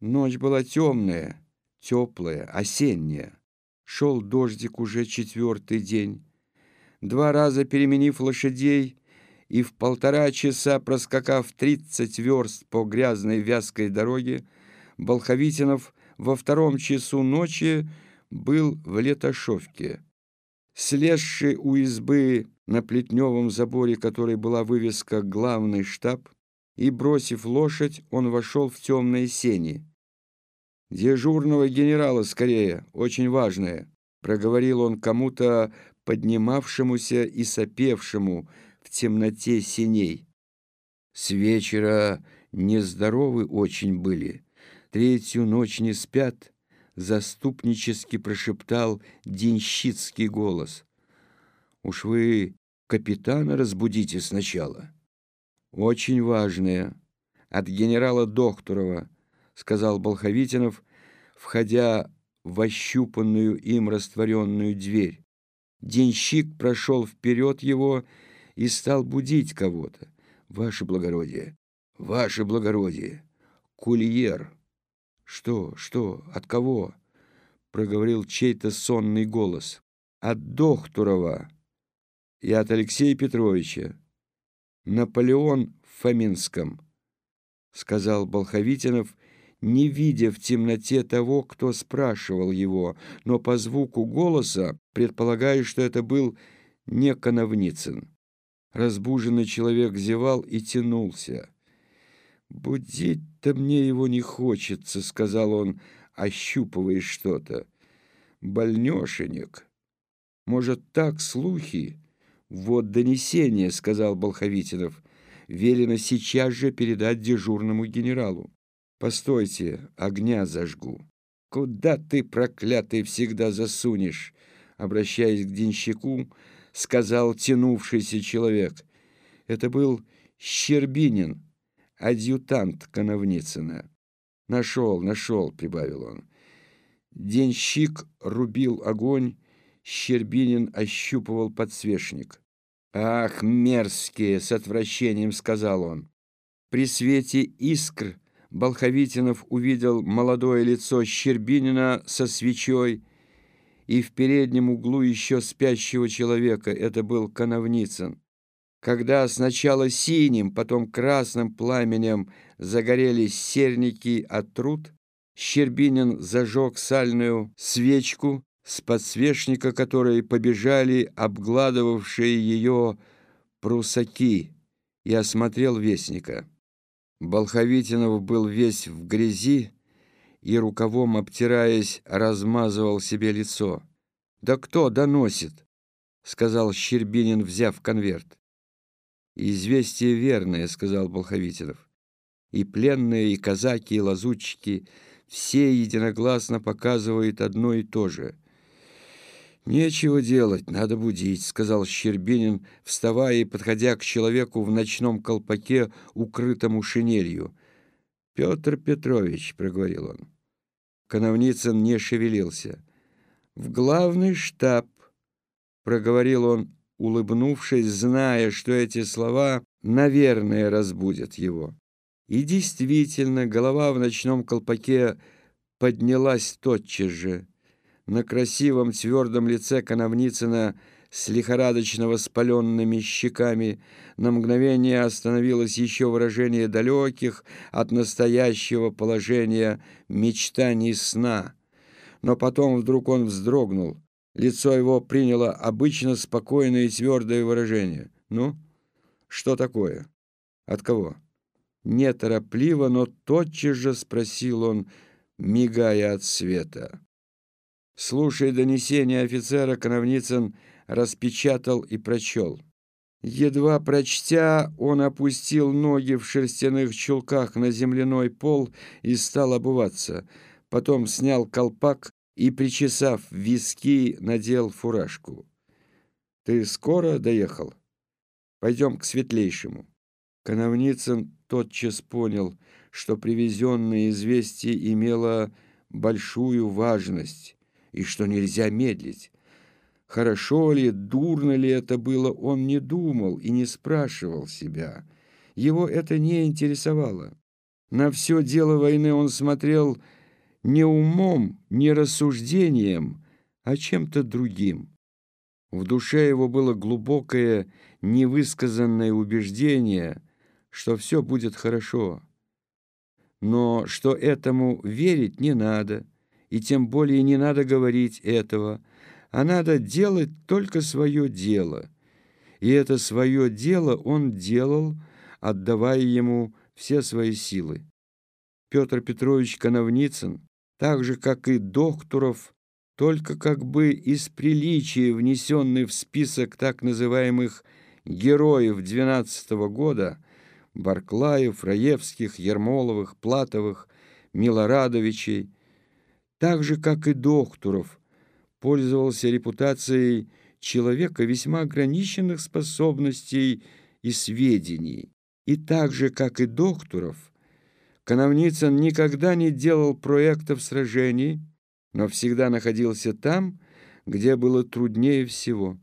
Ночь была темная, теплая, осенняя. Шел дождик уже четвертый день. Два раза переменив лошадей и в полтора часа проскакав тридцать верст по грязной вязкой дороге, Болховитинов во втором часу ночи был в Летошовке. Слезший у избы на плетневом заборе, которой была вывеска «Главный штаб», и, бросив лошадь, он вошел в темные сени. «Дежурного генерала скорее, очень важное», — проговорил он кому-то поднимавшемуся и сопевшему в темноте синей. С вечера нездоровы очень были, третью ночь не спят, заступнически прошептал денщицкий голос. «Уж вы капитана разбудите сначала». «Очень важное. От генерала Докторова», — сказал Болховитинов, входя в ощупанную им растворенную дверь. Денщик прошел вперед его и стал будить кого-то. «Ваше благородие! Ваше благородие! Кульер!» «Что? Что? От кого?» — проговорил чей-то сонный голос. «От Дохтурова и от Алексея Петровича. Наполеон в Фоминском», — сказал Болховитинов, не видя в темноте того, кто спрашивал его, но по звуку голоса предполагая, что это был не Коновницын. Разбуженный человек зевал и тянулся. «Будить-то мне его не хочется», — сказал он, ощупывая что-то. «Больнешенек. Может, так слухи?» «Вот донесение», — сказал Болховитинов. «Велено сейчас же передать дежурному генералу». «Постойте, огня зажгу». «Куда ты, проклятый, всегда засунешь?» Обращаясь к денщику, сказал тянувшийся человек. Это был Щербинин, адъютант Коновницына. «Нашел, нашел», — прибавил он. Денщик рубил огонь, Щербинин ощупывал подсвечник. «Ах, мерзкие!» — с отвращением сказал он. При свете искр Болховитинов увидел молодое лицо Щербинина со свечой и в переднем углу еще спящего человека. Это был Коновницын. Когда сначала синим, потом красным пламенем загорелись серники от труд, Щербинин зажег сальную свечку, с подсвечника которой побежали обгладывавшие ее прусаки, и осмотрел вестника. Болховитинов был весь в грязи и, рукавом обтираясь, размазывал себе лицо. «Да кто доносит?» — сказал Щербинин, взяв конверт. «Известие верное», — сказал Болховитинов. «И пленные, и казаки, и лазутчики все единогласно показывают одно и то же». «Нечего делать, надо будить», — сказал Щербинин, вставая и подходя к человеку в ночном колпаке, укрытому шинелью. «Петр Петрович», — проговорил он. Коновницын не шевелился. «В главный штаб», — проговорил он, улыбнувшись, зная, что эти слова, наверное, разбудят его. И действительно, голова в ночном колпаке поднялась тотчас же. На красивом твердом лице Коновницына с лихорадочно воспаленными щеками на мгновение остановилось еще выражение далеких от настоящего положения мечтаний сна. Но потом вдруг он вздрогнул. Лицо его приняло обычно спокойное и твердое выражение. «Ну, что такое? От кого?» Неторопливо, но тотчас же спросил он, мигая от света. Слушая донесение офицера, Коновницын распечатал и прочел. Едва прочтя, он опустил ноги в шерстяных чулках на земляной пол и стал обуваться. Потом снял колпак и, причесав виски, надел фуражку. «Ты скоро доехал? Пойдем к светлейшему». Коновницын тотчас понял, что привезенное известие имело большую важность и что нельзя медлить. Хорошо ли, дурно ли это было, он не думал и не спрашивал себя. Его это не интересовало. На все дело войны он смотрел не умом, не рассуждением, а чем-то другим. В душе его было глубокое, невысказанное убеждение, что все будет хорошо, но что этому верить не надо, и тем более не надо говорить этого, а надо делать только свое дело. И это свое дело он делал, отдавая ему все свои силы. Петр Петрович Коновницын, так же, как и Докторов, только как бы из приличия, внесенный в список так называемых «героев» 12 -го года, Барклаев, Раевских, Ермоловых, Платовых, Милорадовичей, так же, как и Докторов, пользовался репутацией человека весьма ограниченных способностей и сведений. И так же, как и Докторов, Коновницын никогда не делал проектов сражений, но всегда находился там, где было труднее всего.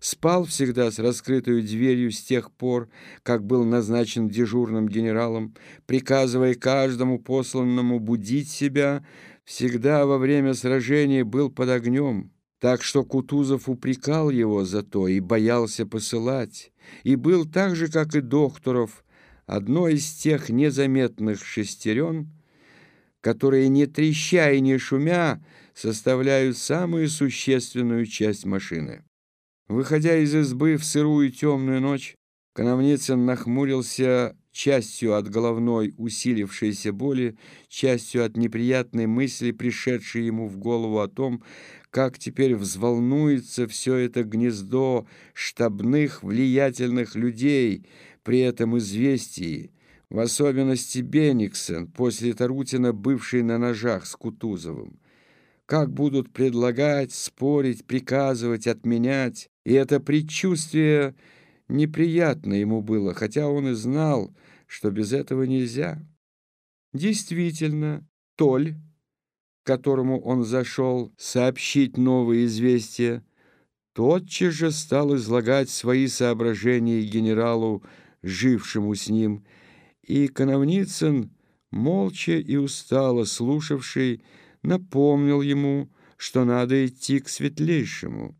Спал всегда с раскрытой дверью с тех пор, как был назначен дежурным генералом, приказывая каждому посланному будить себя, всегда во время сражения был под огнем, так что Кутузов упрекал его за то и боялся посылать, и был так же, как и Докторов, одной из тех незаметных шестерен, которые, не треща и не шумя, составляют самую существенную часть машины. Выходя из избы в сырую темную ночь, Коновницын нахмурился частью от головной усилившейся боли, частью от неприятной мысли, пришедшей ему в голову о том, как теперь взволнуется все это гнездо штабных влиятельных людей при этом известии, в особенности Бениксен, после Тарутина, бывший на ножах с Кутузовым. Как будут предлагать, спорить, приказывать, отменять. И это предчувствие неприятно ему было, хотя он и знал, что без этого нельзя. Действительно, Толь, к которому он зашел сообщить новые известия, тотчас же стал излагать свои соображения генералу, жившему с ним, и Коновницын, молча и устало слушавший, напомнил ему, что надо идти к светлейшему.